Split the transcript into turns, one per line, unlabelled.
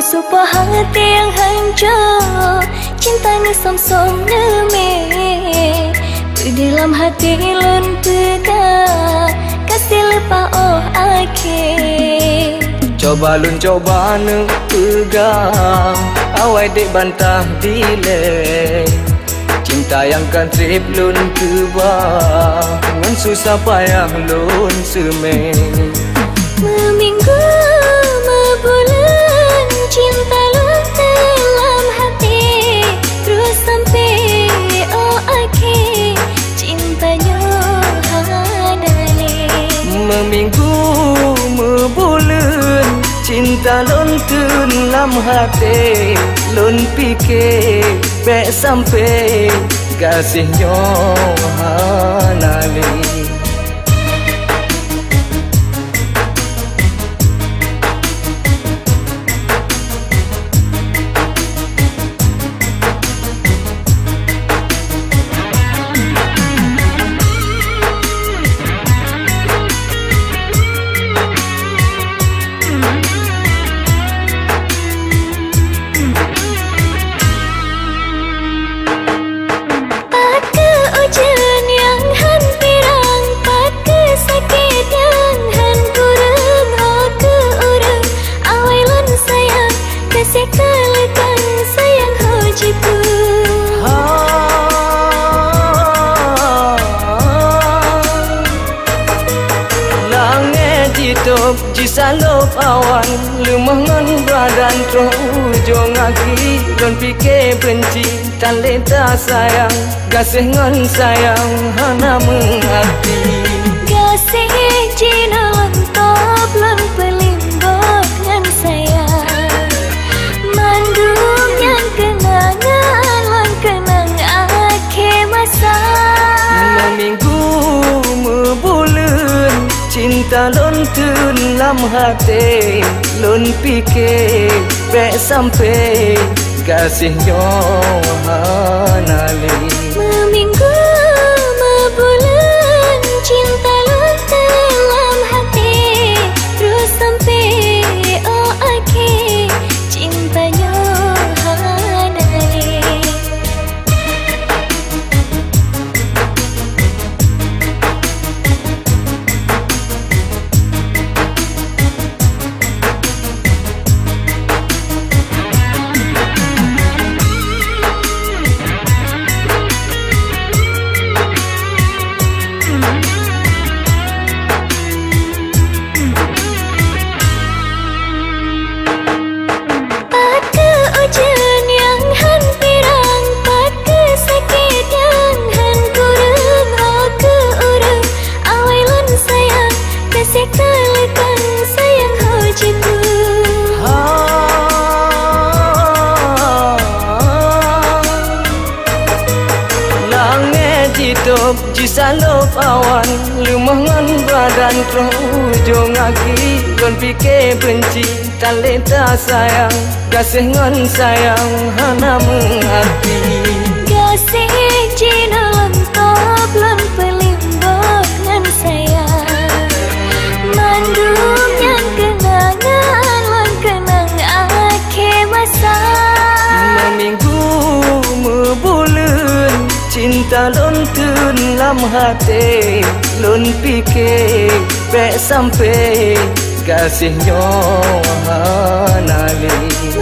sebuah hati yang hancur. Cinta ni som-som neme. Di dalam hati lun pegang Kasih lepas oh akhir.
Coba lun coba ne pegang Awai dek bantah dile Cinta yang kan trip lun kebang Ngan susah payah lun semeng
Meminggu cinta
lun dalam hati Lun fikir bek sampai kasihnya hanale hidup jisalop awan Lumangan badan terus ujung aki Don fikir benci tan leta sayang. Gasih ngan sayang hana mengerti.
Gasih jina
Cinta lon tun lam hati Lon fikir Bek sampai. Kasihnya hanali
Meminggu
hidup jisalop awan. Lumangan badan terujung aki. Don fikir benci tan leta sayang. Gasih ngan sayang hana mengerti cinta lon tun lam hati. Lon pike be sampai kasihnya ah, nyo